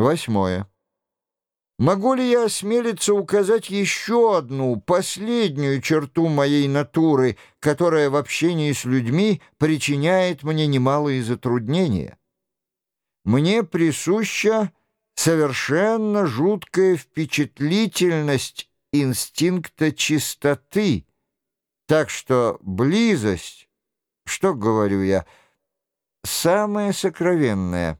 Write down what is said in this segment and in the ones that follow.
Восьмое. Могу ли я осмелиться указать еще одну, последнюю черту моей натуры, которая в общении с людьми причиняет мне немалые затруднения? Мне присуща совершенно жуткая впечатлительность инстинкта чистоты, так что близость, что говорю я, самое сокровенное —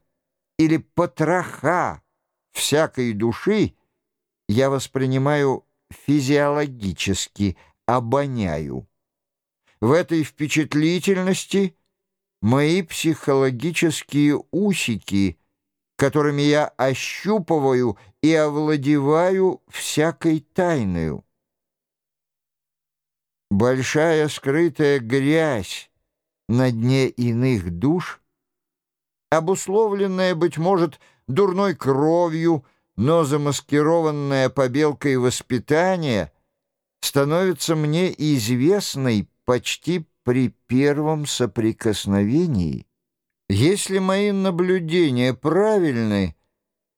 или потроха всякой души я воспринимаю физиологически, обоняю. В этой впечатлительности мои психологические усики, которыми я ощупываю и овладеваю всякой тайною. Большая скрытая грязь на дне иных душ обусловленная, быть может, дурной кровью, но замаскированная побелкой воспитания, становится мне известной почти при первом соприкосновении. Если мои наблюдения правильны,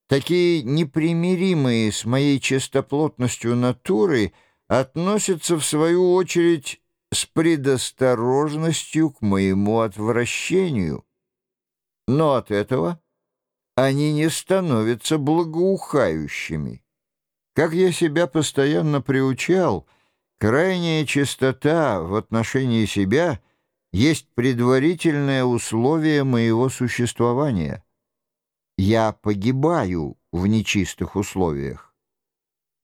такие непримиримые с моей чистоплотностью натуры относятся, в свою очередь, с предосторожностью к моему отвращению. Но от этого они не становятся благоухающими. Как я себя постоянно приучал, крайняя чистота в отношении себя есть предварительное условие моего существования. Я погибаю в нечистых условиях.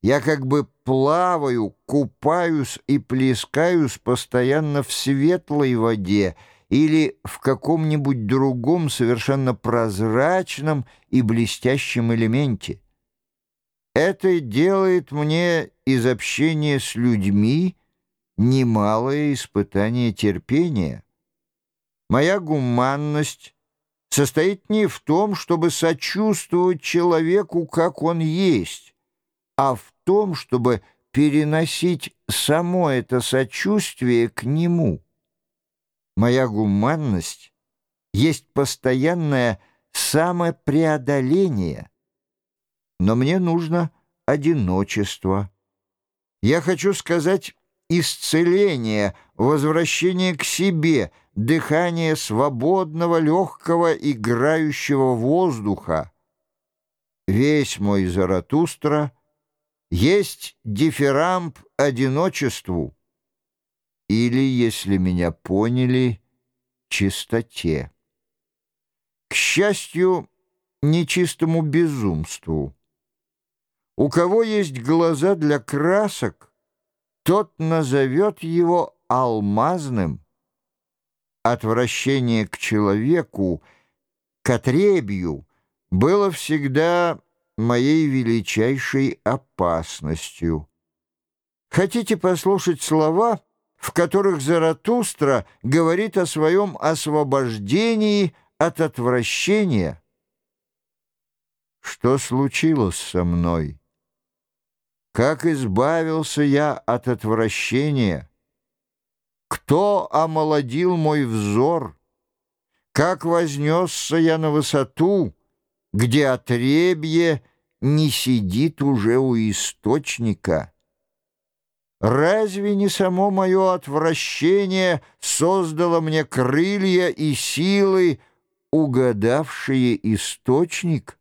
Я как бы плаваю, купаюсь и плескаюсь постоянно в светлой воде — или в каком-нибудь другом совершенно прозрачном и блестящем элементе. Это делает мне из общения с людьми немалое испытание терпения. Моя гуманность состоит не в том, чтобы сочувствовать человеку, как он есть, а в том, чтобы переносить само это сочувствие к нему. Моя гуманность есть постоянное самопреодоление, но мне нужно одиночество. Я хочу сказать исцеление, возвращение к себе, дыхание свободного, легкого, играющего воздуха. Весь мой Заратустра есть дифирамб одиночеству или, если меня поняли, чистоте. К счастью, нечистому безумству. У кого есть глаза для красок, тот назовет его алмазным. Отвращение к человеку, к отребью, было всегда моей величайшей опасностью. Хотите послушать слова — в которых Заратустра говорит о своем освобождении от отвращения. Что случилось со мной? Как избавился я от отвращения? Кто омолодил мой взор? Как вознесся я на высоту, где отребье не сидит уже у источника?» Разве не само мое отвращение создало мне крылья и силы, угадавшие источник?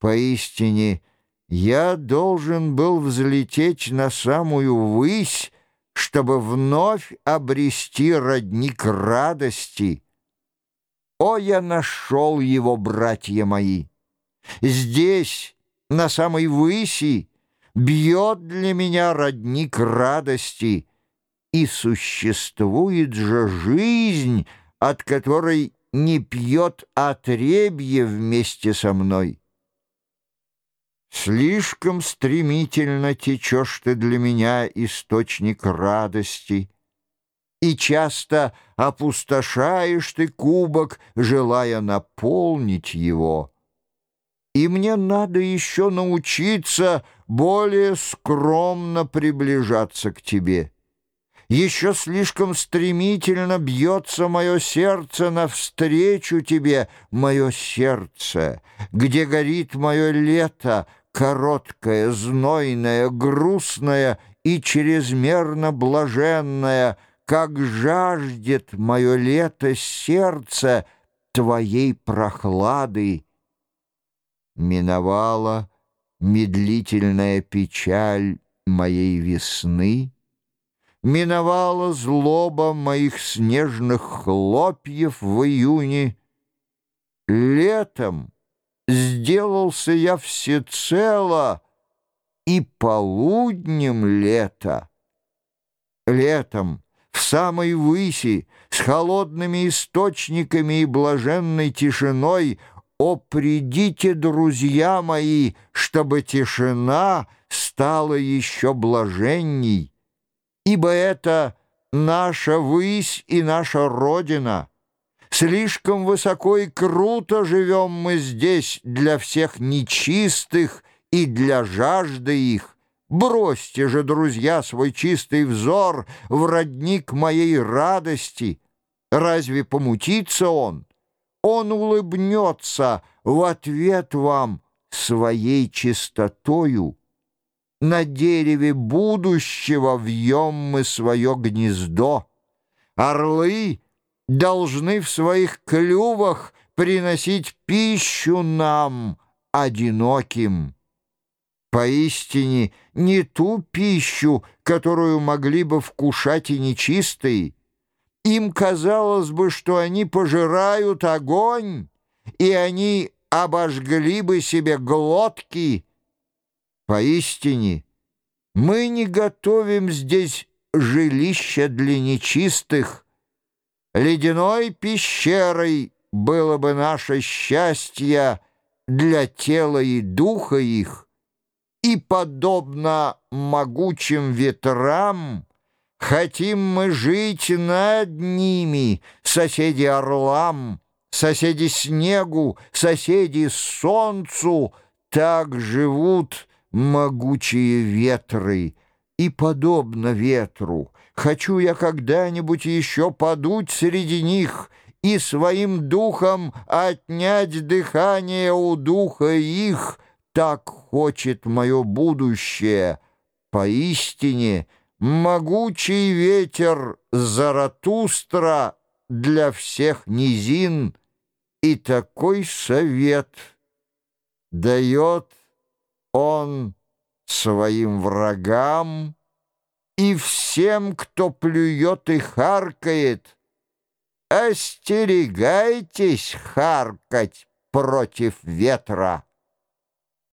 Поистине, я должен был взлететь на самую высь, чтобы вновь обрести родник радости. О, я нашел его, братья мои! Здесь, на самой выси, бьет для меня родник радости, и существует же жизнь, от которой не пьет отребье вместе со мной. Слишком стремительно течешь ты для меня, источник радости, и часто опустошаешь ты кубок, желая наполнить его и мне надо еще научиться более скромно приближаться к тебе. Еще слишком стремительно бьется мое сердце навстречу тебе, мое сердце, где горит мое лето, короткое, знойное, грустное и чрезмерно блаженное, как жаждет мое лето сердце твоей прохлады. Миновала медлительная печаль моей весны, Миновала злоба моих снежных хлопьев в июне. Летом сделался я всецело и полуднем лета. Летом в самой выси, с холодными источниками и блаженной тишиной, о, придите, друзья мои, чтобы тишина стала еще блаженней ибо это наша высь и наша Родина. Слишком высоко и круто живем мы здесь для всех нечистых и для жажды их. Бросьте же, друзья, свой чистый взор в родник моей радости. Разве помутится он? Он улыбнется в ответ вам своей чистотою. На дереве будущего вьем мы свое гнездо. Орлы должны в своих клювах приносить пищу нам, одиноким. Поистине не ту пищу, которую могли бы вкушать и нечистые. Им казалось бы, что они пожирают огонь, и они обожгли бы себе глотки, Поистине, мы не готовим здесь жилища для нечистых. Ледяной пещерой было бы наше счастье для тела и духа их, и, подобно могучим ветрам, хотим мы жить над ними, соседи орлам, соседи снегу, соседи солнцу, так живут могучие ветры, и, подобно ветру, хочу я когда-нибудь еще подуть среди них и своим духом отнять дыхание у духа их, так хочет мое будущее. Поистине, могучий ветер Заратустра для всех низин, и такой совет дает он своим врагам и всем, кто плюет и харкает. Остерегайтесь харкать против ветра.